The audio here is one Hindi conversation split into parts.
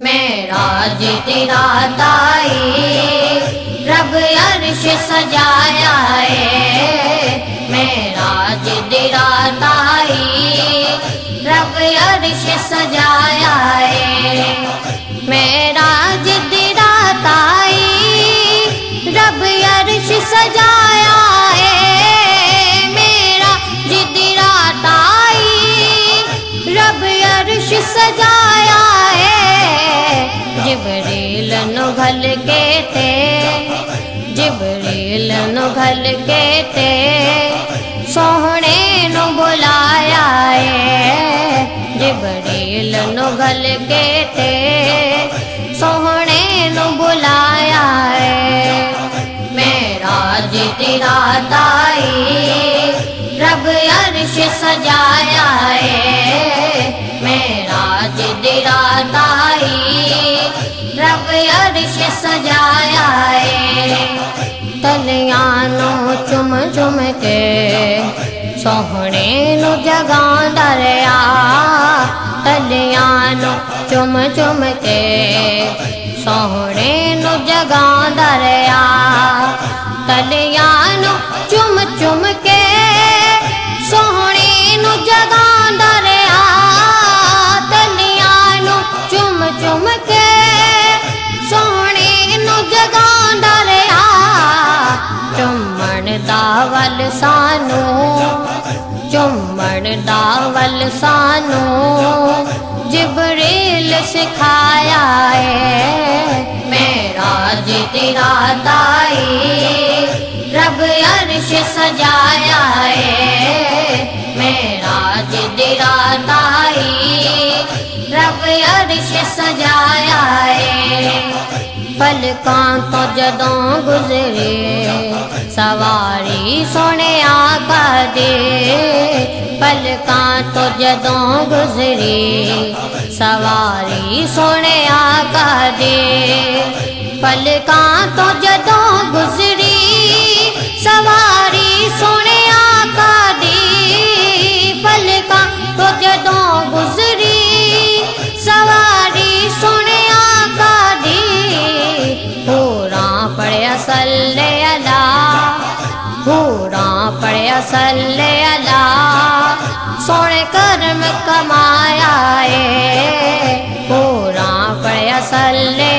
मेराज तेरा ताई रब अर्श सजाया है मेराज तेरा ताई रब अर्श सजाया है मेराज जिबरील घल के ते जिबरील घल के ते, सोहणे नु बुलाया है जिबरील घल के ते, सोहणे नु बुलाया है मेरा तेरा ताई, रब अर्श सजाया है मेरा अर्श सजाया है तलियानो चुम चुम के सोहणे नु जगांदा रहा तलियानो चुम चुम के सोहणे नु जगांदा रहा तलियानो ਸਾਨੂੰ, ਚੁੰਮਣ ਦਾ ਵਲ ਸਾਨੂੰ, ਜਿਬਰੀਲ ਸਿਖਾਇਆ ਏ। ਮੇਰਾ ਜੀ ਤੇਰਾ ਦਾਈ ਰੱਬ ਅਰਸ਼ ਸਜਾਇਆ ਏ। ਮੇਰਾ ਜੀ ਤੇਰਾ ਦਾਈ ਰੱਬ ਅਰਸ਼ ਸਜਾਇਆ ਏ। तो जदों गुजरे सवारी सोने आका दे पलकां तो जदों गुजरे सवारी सोने आका दे पलकां तो जदों गुजरी सवारी ले अला सुण कर्म कमाया पूरा पले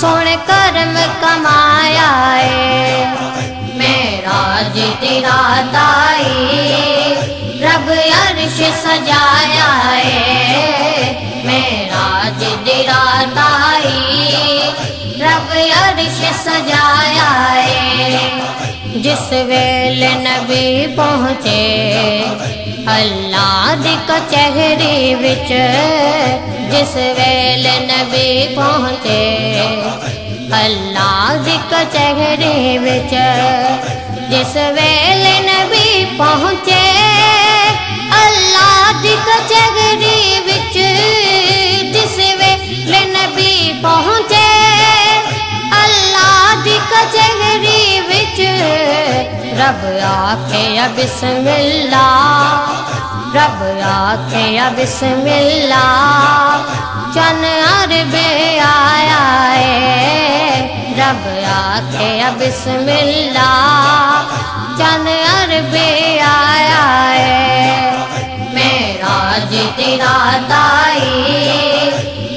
सोने कर्म कमाया मेरा जितिरा ताई रब अर्श सजाया सजा मेरा जितिरा ताई रब अर्श सजाया सजा जिस वेल नबी पहुँचे, अल्लाह दी विच, जिस वेल नबी पहुँचे, अल्लाह दी कचहरी विच, जिस वेल नबी पहुँचे रब आखे या बिस्मिल्ला, रब आखे या बिस्मिल्ला चन अरबे आया है। रब आखे या बिस्मिल्ला चन अरबे आया है। मेरा तेरा ताई,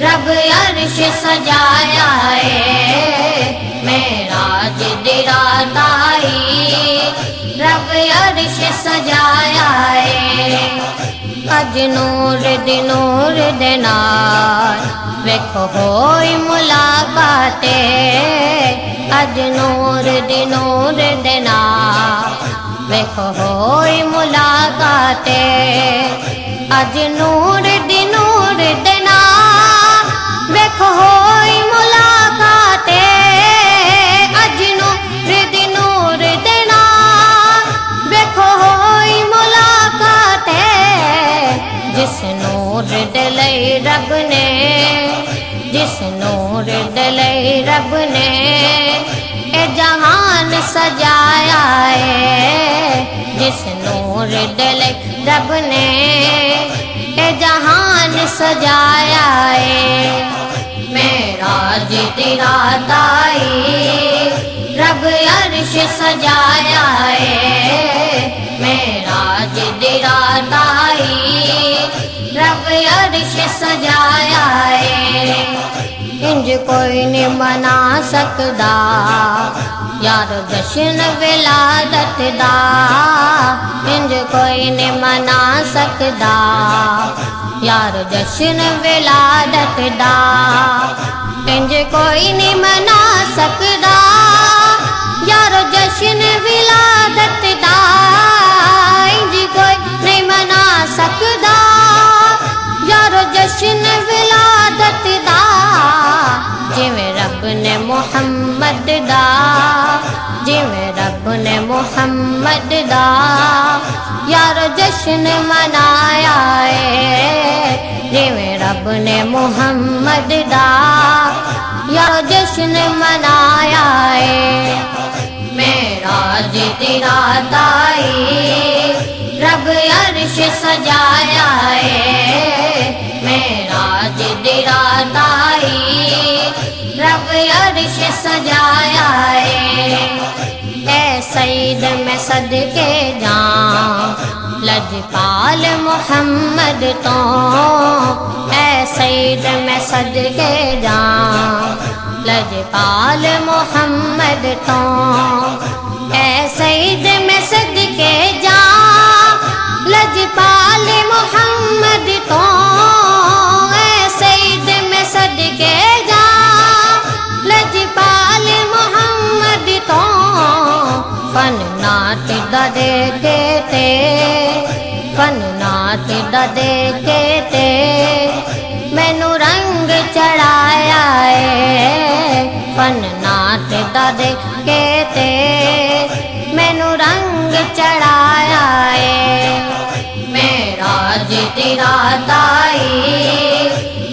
रब अर्श सजाया है। ਸਜਾਇਆ ਏ ਅਜ ਨੂਰ ਦੀ ਨੂਰ ਦੇ ਨਾਲ ਵੇਖੋ ਹੋਈ ਮੁਲਾਕਾਤੇ। ਅਜ ਨੂਰ ਦੀ ਨੂਰ ਦੇ ਨਾਲ ਵੇਖੋ ਹੋਈ ਮੁਲਾਕਾਤੇ। ਅਜ ਨੂਰ ਦੀ जिस नूर दलई रब ने ए जहान सजाया है। जिस नूर दलई रब ने ए जहान सजाया है। मेरा जितरा ताई रब अर्श सजाया है। मेरा जितरा ਸਜਾਇਆ ਏ ਇੰਜ ਕੋਈ ਨਹੀਂ ਮਨਾ ਸਕਦਾ। ਯਾਰ ਜਸ਼ਨ ਵਿਲਾਦਤ ਦਾ। ਇੰਜ ਕੋਈ ਨਹੀਂ ਮਨਾ ਸਕਦਾ। ਯਾਰ ਜਸ਼ਨ ਵਿਲਾਦਤ ਦਾ। ਇੰਜ ਕੋਈ ਨਹੀਂ ਮਨਾ ਸਕਦਾ। ਯਾਰ ਜਸ਼ਨ ਵੀ जश्न विलादत दा। रब ने मुहम्मद दा। रब ने मुहम्मद दा। यार जश्न मनाया है। जिवें रब ने मुहम्मद दा। यार जश्न मनाया है। मेरा तेरा ताई रब अर्श सजाया है। सईद में सदके जा लजपाल मोहम्मद तो ऐसे सईद में सदके जा लजपाल मोहम्मद तो फन नात ददे के ते फन नात ददे के ते। मैनू रंग चढ़ाया है फन नात ददे के ते। मैनू रंग चढ़ाया है, मेरा तेरा ताई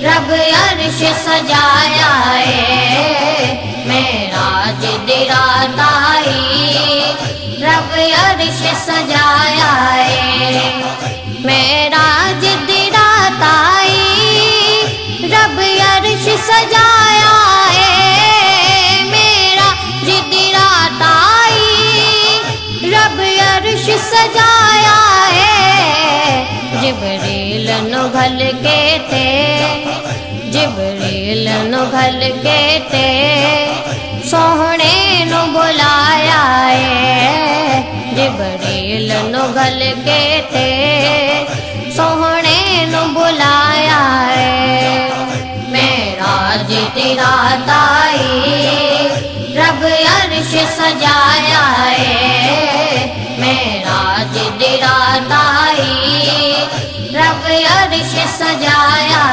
रब अर्श सजाया है, मेरा तेरा ताई अर्श सजाया सजाया है मेरा ताई रब अर्श सजाया